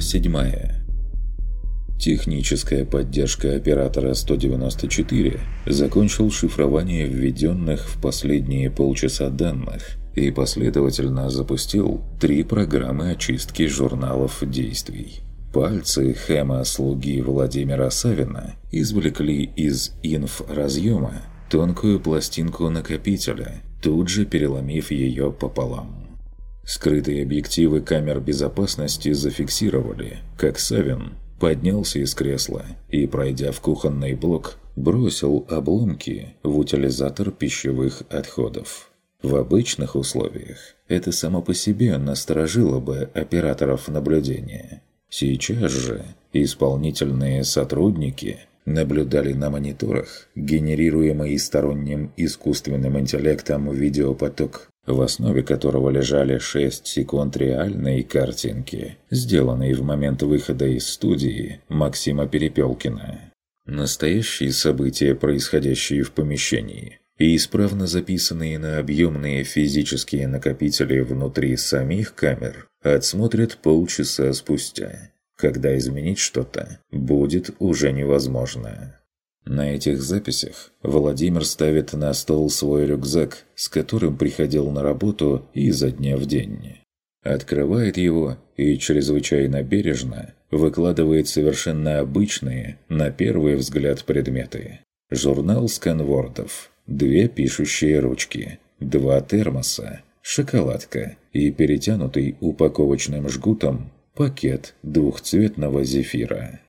Глава 7. Техническая поддержка оператора 194 закончил шифрование введенных в последние полчаса данных и последовательно запустил три программы очистки журналов действий. Пальцы Хэма-слуги Владимира Савина извлекли из инф-разъема тонкую пластинку накопителя, тут же переломив ее пополам. Скрытые объективы камер безопасности зафиксировали, как Савин поднялся из кресла и, пройдя в кухонный блок, бросил обломки в утилизатор пищевых отходов. В обычных условиях это само по себе насторожило бы операторов наблюдения. Сейчас же исполнительные сотрудники наблюдали на мониторах генерируемый сторонним искусственным интеллектом видеопоток в основе которого лежали 6 секунд реальной картинки, сделанной в момент выхода из студии Максима Перепелкина. Настоящие события, происходящие в помещении, и исправно записанные на объемные физические накопители внутри самих камер, отсмотрят полчаса спустя, когда изменить что-то будет уже невозможно. На этих записях Владимир ставит на стол свой рюкзак, с которым приходил на работу изо дня в день. Открывает его и чрезвычайно бережно выкладывает совершенно обычные, на первый взгляд, предметы. Журнал сканвордов, две пишущие ручки, два термоса, шоколадка и перетянутый упаковочным жгутом пакет двухцветного зефира.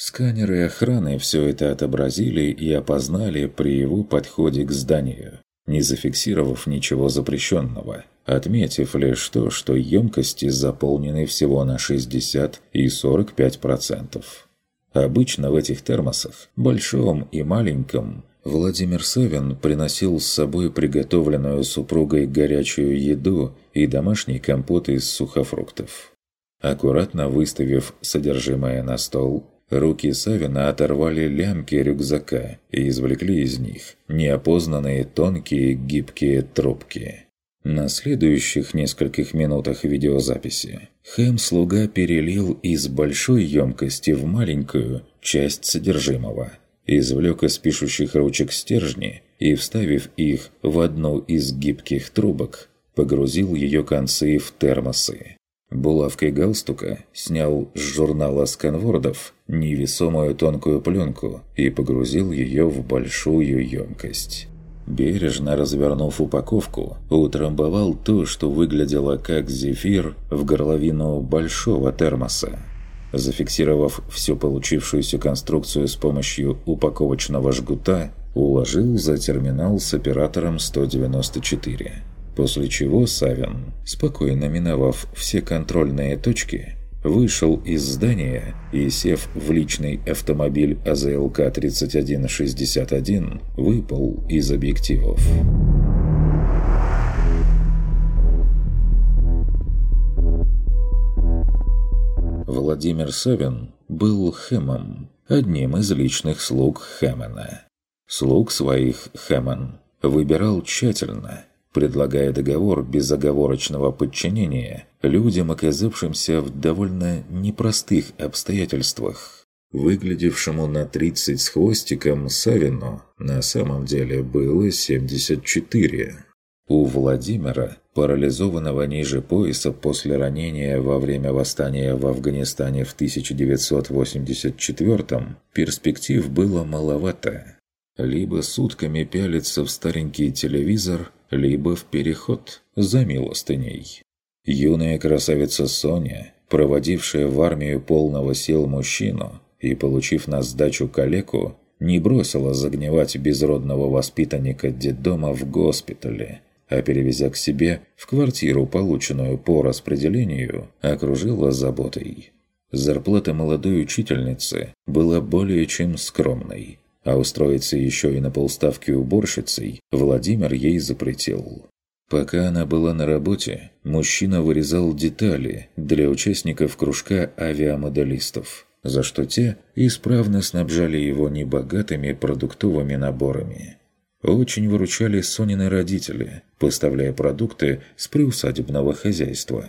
Сканеры охраны все это отобразили и опознали при его подходе к зданию, не зафиксировав ничего запрещенного, отметив лишь то, что емкости заполнены всего на 60 и 45%. Обычно в этих термосах, большом и маленьком, Владимир Савин приносил с собой приготовленную супругой горячую еду и домашний компот из сухофруктов. Аккуратно выставив содержимое на стол, Руки Савина оторвали лямки рюкзака и извлекли из них неопознанные тонкие гибкие трубки. На следующих нескольких минутах видеозаписи Хэм-слуга перелил из большой емкости в маленькую часть содержимого, извлек из пишущих ручек стержни и, вставив их в одну из гибких трубок, погрузил ее концы в термосы. Булавкой галстука снял с журнала сканвордов невесомую тонкую пленку и погрузил ее в большую емкость. Бережно развернув упаковку, утрамбовал то, что выглядело как зефир, в горловину большого термоса. Зафиксировав всю получившуюся конструкцию с помощью упаковочного жгута, уложил за терминал с оператором 194. После чего Савин, спокойно миновав все контрольные точки, вышел из здания и, сев в личный автомобиль АЗЛК-3161, выпал из объективов. Владимир Савин был Хэмом, одним из личных слуг Хэмена. Слуг своих Хэмон выбирал тщательно – предлагая договор безоговорочного подчинения людям, оказавшимся в довольно непростых обстоятельствах. Выглядевшему на 30 с хвостиком Савину на самом деле было 74. У Владимира, парализованного ниже пояса после ранения во время восстания в Афганистане в 1984 перспектив было маловато. Либо сутками пялиться в старенький телевизор, либо в переход за милостыней. Юная красавица Соня, проводившая в армию полного сил мужчину и получив на сдачу калеку, не бросила загнивать безродного воспитанника детдома в госпитале, а перевезя к себе в квартиру, полученную по распределению, окружила заботой. Зарплата молодой учительницы была более чем скромной, а устроиться еще и на полставки уборщицей Владимир ей запретил. Пока она была на работе, мужчина вырезал детали для участников кружка авиамоделистов, за что те исправно снабжали его небогатыми продуктовыми наборами. Очень выручали Сонины родители, поставляя продукты с приусадебного хозяйства.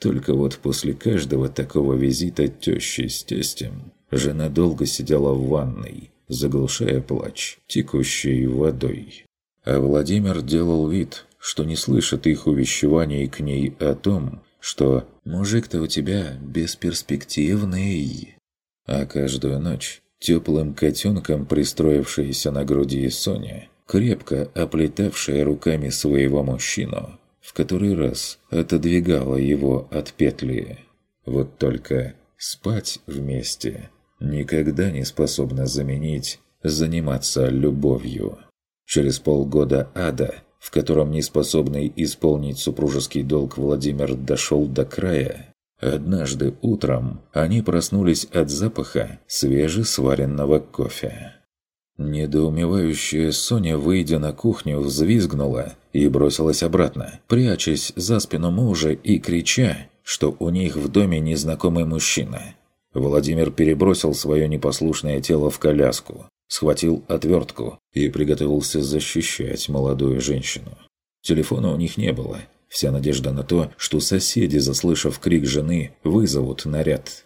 Только вот после каждого такого визита тещи с тестем жена долго сидела в ванной, заглушая плач, текущей водой. А Владимир делал вид, что не слышит их увещеваний к ней о том, что «мужик-то у тебя бесперспективный». А каждую ночь теплым котенком, пристроившаяся на груди Соня, крепко оплетавшая руками своего мужчину, в который раз отодвигала его от петли. Вот только спать вместе никогда не способна заменить заниматься любовью. Через полгода ада – в котором неспособный исполнить супружеский долг Владимир дошел до края, однажды утром они проснулись от запаха свежесваренного кофе. Недоумевающая Соня, выйдя на кухню, взвизгнула и бросилась обратно, прячась за спину мужа и крича, что у них в доме незнакомый мужчина. Владимир перебросил свое непослушное тело в коляску, схватил отвертку и приготовился защищать молодую женщину. Телефона у них не было. Вся надежда на то, что соседи, заслышав крик жены, вызовут наряд.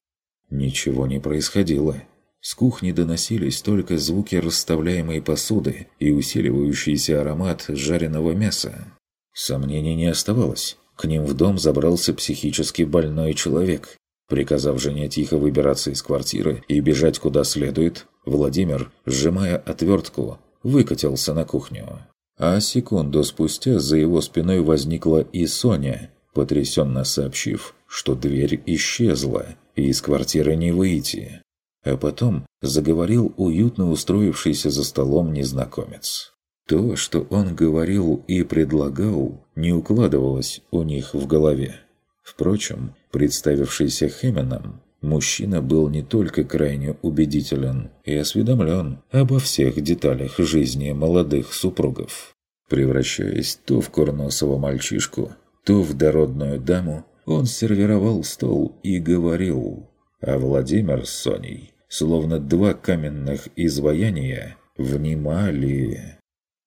Ничего не происходило. С кухни доносились только звуки расставляемой посуды и усиливающийся аромат жареного мяса. Сомнений не оставалось. К ним в дом забрался психически больной человек. Приказав жене тихо выбираться из квартиры и бежать куда следует, Владимир, сжимая отвертку, выкатился на кухню. А секунду спустя за его спиной возникла и Соня, потрясенно сообщив, что дверь исчезла, и из квартиры не выйти. А потом заговорил уютно устроившийся за столом незнакомец. То, что он говорил и предлагал, не укладывалось у них в голове. Впрочем, представившийся Хэмменом, мужчина был не только крайне убедителен и осведомлен обо всех деталях жизни молодых супругов. Превращаясь то в курносого мальчишку, то в дородную даму, он сервировал стол и говорил, а Владимир с Соней, словно два каменных изваяния, внимали.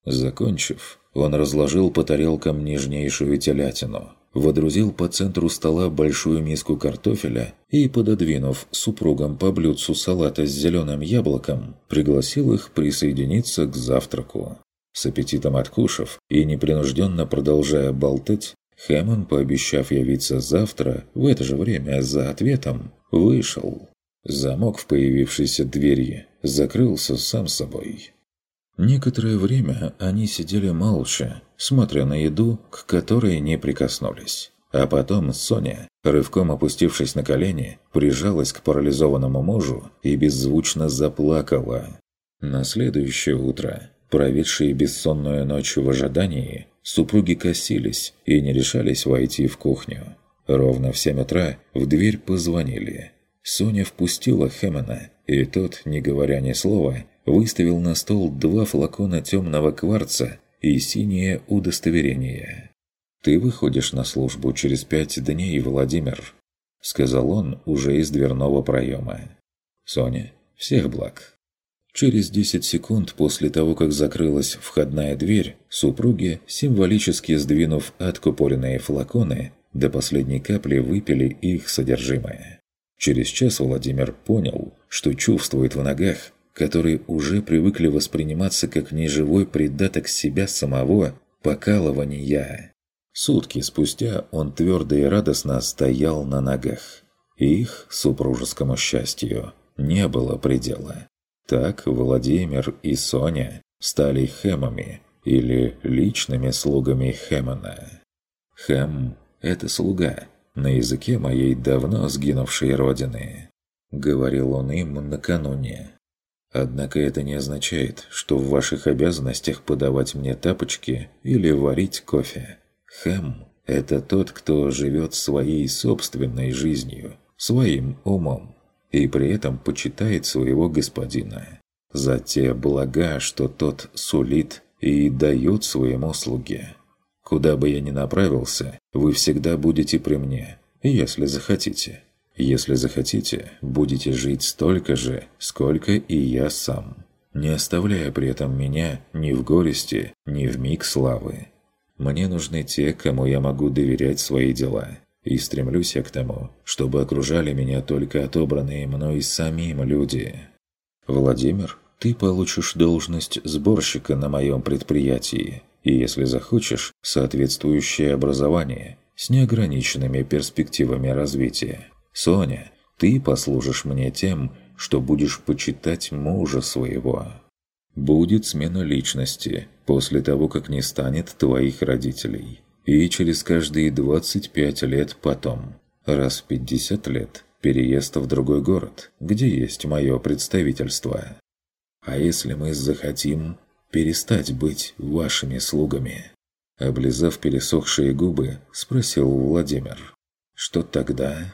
Закончив, он разложил по тарелкам нежнейшую телятину, водрузил по центру стола большую миску картофеля и, пододвинув супругам по блюдцу салата с зеленым яблоком, пригласил их присоединиться к завтраку. С аппетитом откушав и непринужденно продолжая болтать, Хэммон, пообещав явиться завтра, в это же время за ответом, вышел. Замок в появившейся двери закрылся сам собой. Некоторое время они сидели молча, смотря на еду, к которой не прикоснулись. А потом Соня, рывком опустившись на колени, прижалась к парализованному мужу и беззвучно заплакала. На следующее утро, проведшие бессонную ночь в ожидании, супруги косились и не решались войти в кухню. Ровно в семь утра в дверь позвонили. Соня впустила Хэммона, и тот, не говоря ни слова, выставил на стол два флакона темного кварца и синее удостоверение. «Ты выходишь на службу через пять дней, Владимир», — сказал он уже из дверного проема. «Соня, всех благ». Через 10 секунд после того, как закрылась входная дверь, супруги, символически сдвинув откупоренные флаконы, до последней капли выпили их содержимое. Через час Владимир понял, что чувствует в ногах которые уже привыкли восприниматься как неживой придаток себя самого покалывания. Сутки спустя он твердо и радостно стоял на ногах. Их супружескому счастью не было предела. Так Владимир и Соня стали хэмами или личными слугами Хэмона. Хэм – это слуга на языке моей давно сгинувшей родины. Говорил он им накануне. Однако это не означает, что в ваших обязанностях подавать мне тапочки или варить кофе. Хэм – это тот, кто живет своей собственной жизнью, своим умом, и при этом почитает своего господина за те блага, что тот сулит и дает своему слуге. Куда бы я ни направился, вы всегда будете при мне, если захотите. Если захотите, будете жить столько же, сколько и я сам, не оставляя при этом меня ни в горести, ни в миг славы. Мне нужны те, кому я могу доверять свои дела. и стремлюсь я к тому, чтобы окружали меня только отобранные мной самим люди. Владимир, ты получишь должность сборщика на моем предприятии, и если захочешь, соответствующее образование с неограниченными перспективами развития. Соня, ты послужишь мне тем, что будешь почитать мужа своего. Будет смена личности после того, как не станет твоих родителей. И через каждые 25 лет потом. Раз в 50 лет переезд в другой город, где есть мое представительство. А если мы захотим перестать быть вашими слугами?» Облизав пересохшие губы, спросил Владимир. «Что тогда?»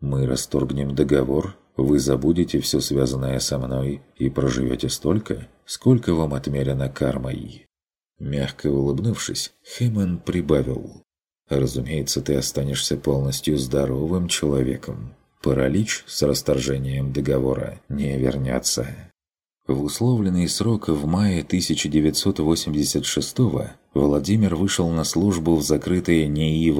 «Мы расторгнем договор, вы забудете все связанное со мной и проживете столько, сколько вам отмерено кармой». Мягко улыбнувшись, Хэммон прибавил. «Разумеется, ты останешься полностью здоровым человеком. Паралич с расторжением договора не вернется». В условленный срок в мае 1986 Владимир вышел на службу в закрытое НИИ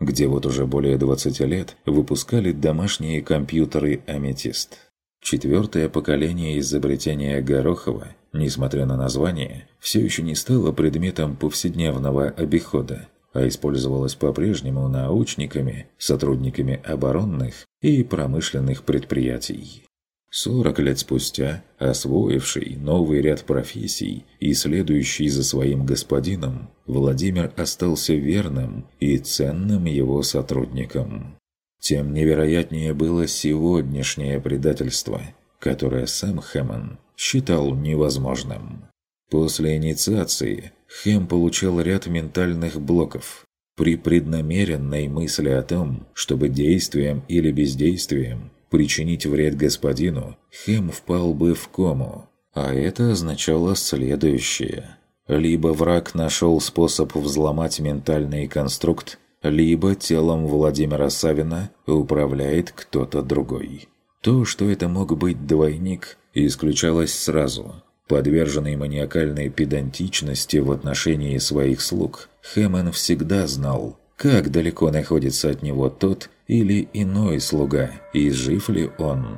где вот уже более 20 лет выпускали домашние компьютеры «Аметист». Четвертое поколение изобретения Горохова, несмотря на название, все еще не стало предметом повседневного обихода, а использовалось по-прежнему научниками, сотрудниками оборонных и промышленных предприятий. Сорок лет спустя, освоивший новый ряд профессий и следующий за своим господином, Владимир остался верным и ценным его сотрудником. Тем невероятнее было сегодняшнее предательство, которое сам Хэммон считал невозможным. После инициации Хэм получал ряд ментальных блоков. При преднамеренной мысли о том, чтобы действием или бездействием причинить вред господину, Хэм впал бы в кому. А это означало следующее. Либо враг нашел способ взломать ментальный конструкт, либо телом Владимира Савина управляет кто-то другой. То, что это мог быть двойник, исключалось сразу. Подверженный маниакальной педантичности в отношении своих слуг, Хэммон всегда знал, как далеко находится от него тот или иной слуга, и жив ли он.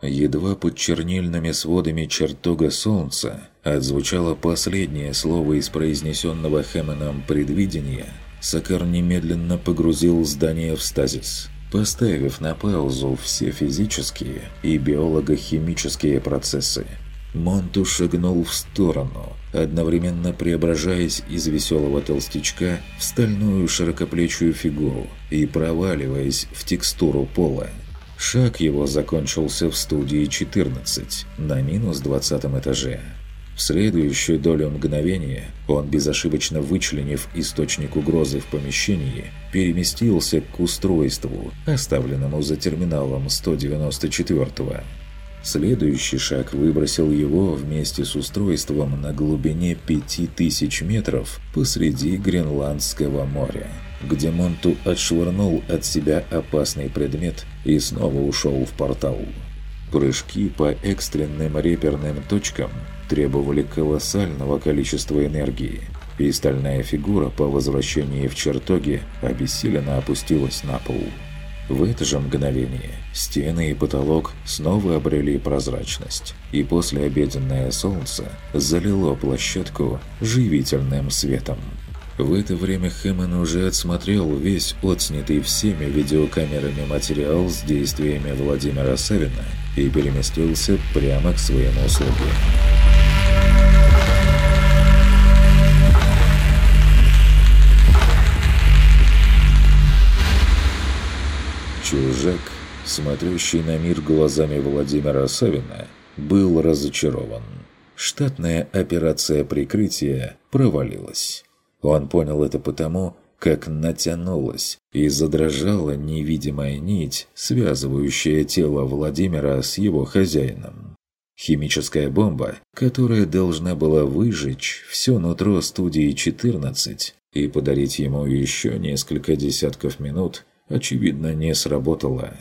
Едва под чернильными сводами чертога солнца отзвучало последнее слово из произнесенного Хэммоном предвидения, Сакар немедленно погрузил здание в стазис, поставив на паузу все физические и биолого-химические процессы – Монту шагнул в сторону, одновременно преображаясь из веселого толстячка в стальную широкоплечую фигуру и проваливаясь в текстуру пола. Шаг его закончился в студии 14 на минус 20 этаже. В следующую долю мгновения он, безошибочно вычленив источник угрозы в помещении, переместился к устройству, оставленному за терминалом 194-го. Следующий шаг выбросил его вместе с устройством на глубине 5000 метров посреди Гренландского моря, где Монту отшвырнул от себя опасный предмет и снова ушел в портал. Прыжки по экстренным реперным точкам требовали колоссального количества энергии, и стальная фигура по возвращении в чертоге обессиленно опустилась на пол. В это же мгновение стены и потолок снова обрели прозрачность, и послеобеденное солнце залило площадку живительным светом. В это время Хэммон уже отсмотрел весь отснятый всеми видеокамерами материал с действиями Владимира Савина и переместился прямо к своему слуге. Смотрящий на мир глазами Владимира Савина, был разочарован. Штатная операция прикрытия провалилась. Он понял это потому, как натянулась и задрожала невидимая нить, связывающая тело Владимира с его хозяином. Химическая бомба, которая должна была выжечь все нутро студии 14 и подарить ему еще несколько десятков минут, очевидно, не сработало.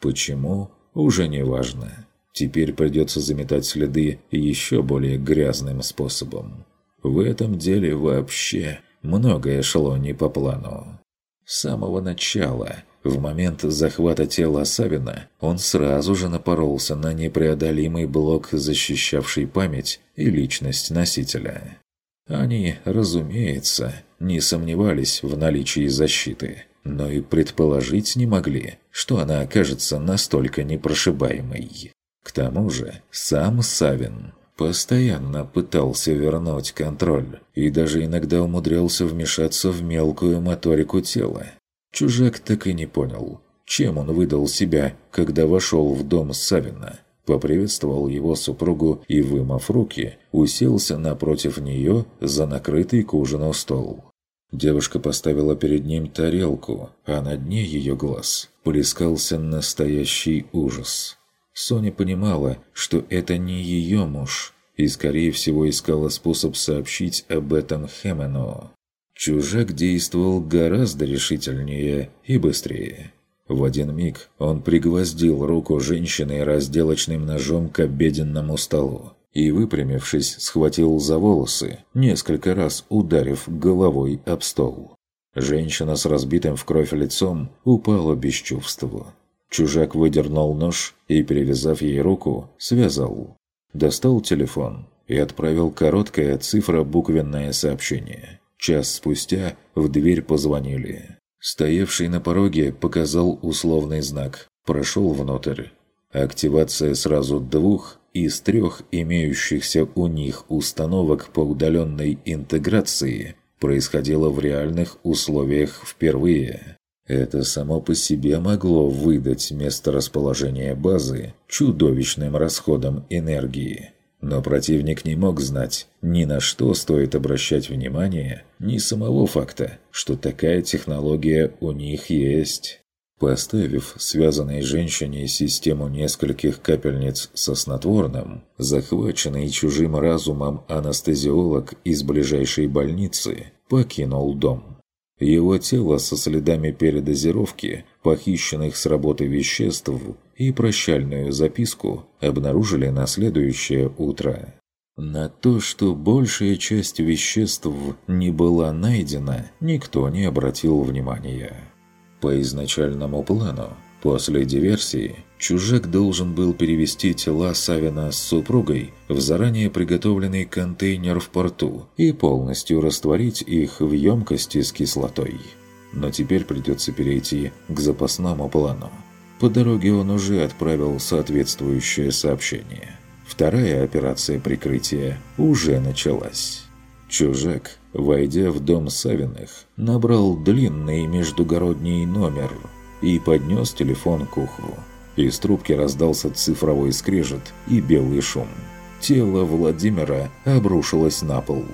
Почему? Уже не важно. Теперь придется заметать следы еще более грязным способом. В этом деле вообще многое шло не по плану. С самого начала, в момент захвата тела Савина, он сразу же напоролся на непреодолимый блок, защищавший память и личность носителя. Они, разумеется, не сомневались в наличии защиты, но и предположить не могли, что она окажется настолько непрошибаемой. К тому же сам Савин постоянно пытался вернуть контроль и даже иногда умудрялся вмешаться в мелкую моторику тела. Чужак так и не понял, чем он выдал себя, когда вошел в дом Савина. Поприветствовал его супругу и, вымыв руки, уселся напротив нее за накрытый к ужину стол. Девушка поставила перед ним тарелку, а на дне ее глаз плескался настоящий ужас. Соня понимала, что это не ее муж, и, скорее всего, искала способ сообщить об этом Хемену. Чужак действовал гораздо решительнее и быстрее. В один миг он пригвоздил руку женщины разделочным ножом к обеденному столу и, выпрямившись, схватил за волосы, несколько раз ударив головой об стол. Женщина с разбитым в кровь лицом упала без чувства. Чужак выдернул нож и, перевязав ей руку, связал. Достал телефон и отправил короткое цифробуквенное сообщение. Час спустя в дверь позвонили. Стоявший на пороге показал условный знак. Прошел внутрь. Активация сразу двух из трех имеющихся у них установок по удаленной интеграции происходила в реальных условиях впервые. Это само по себе могло выдать месторасположение базы чудовищным расходом энергии. Но противник не мог знать, ни на что стоит обращать внимание, ни самого факта, что такая технология у них есть. Поставив связанной женщине систему нескольких капельниц со снотворным, захваченный чужим разумом анестезиолог из ближайшей больницы покинул дом. Его тело со следами передозировки, похищенных с работы веществ и прощальную записку обнаружили на следующее утро. На то, что большая часть веществ не была найдена, никто не обратил внимания. По изначальному плану, после диверсии, чужак должен был перевести тела Савина с супругой в заранее приготовленный контейнер в порту и полностью растворить их в емкости с кислотой. Но теперь придется перейти к запасному плану. По дороге он уже отправил соответствующее сообщение. Вторая операция прикрытия уже началась. Чужак, войдя в дом Савиных, набрал длинный междугородний номер и поднес телефон к уху. Из трубки раздался цифровой скрежет и белый шум. Тело Владимира обрушилось на пол.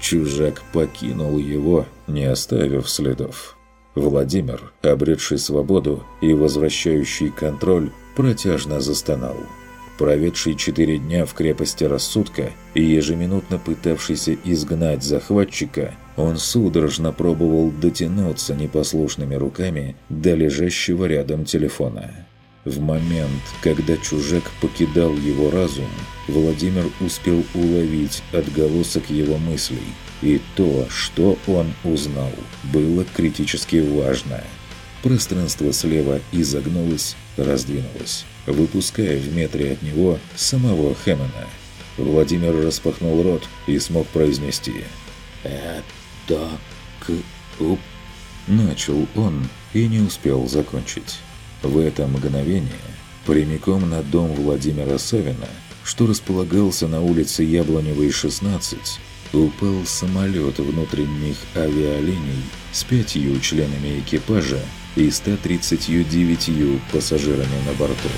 Чужак покинул его, не оставив следов. Владимир, обретший свободу и возвращающий контроль, протяжно застонал. Проведший четыре дня в крепости рассудка и ежеминутно пытавшийся изгнать захватчика, он судорожно пробовал дотянуться непослушными руками до лежащего рядом телефона. В момент, когда чужак покидал его разум, Владимир успел уловить отголосок его мыслей – и то, что он узнал, было критически важно. Пространство слева изогнулось, раздвинулось, выпуская в метре от него самого Хэммона. Владимир распахнул рот и смог произнести «Это... к... уп...» Начал он и не успел закончить. В это мгновение, прямиком на дом Владимира Савина, что располагался на улице Яблоневой, 16, упал самолет внутренних авиалиний с пятью членами экипажа и 139 пассажирами на борту.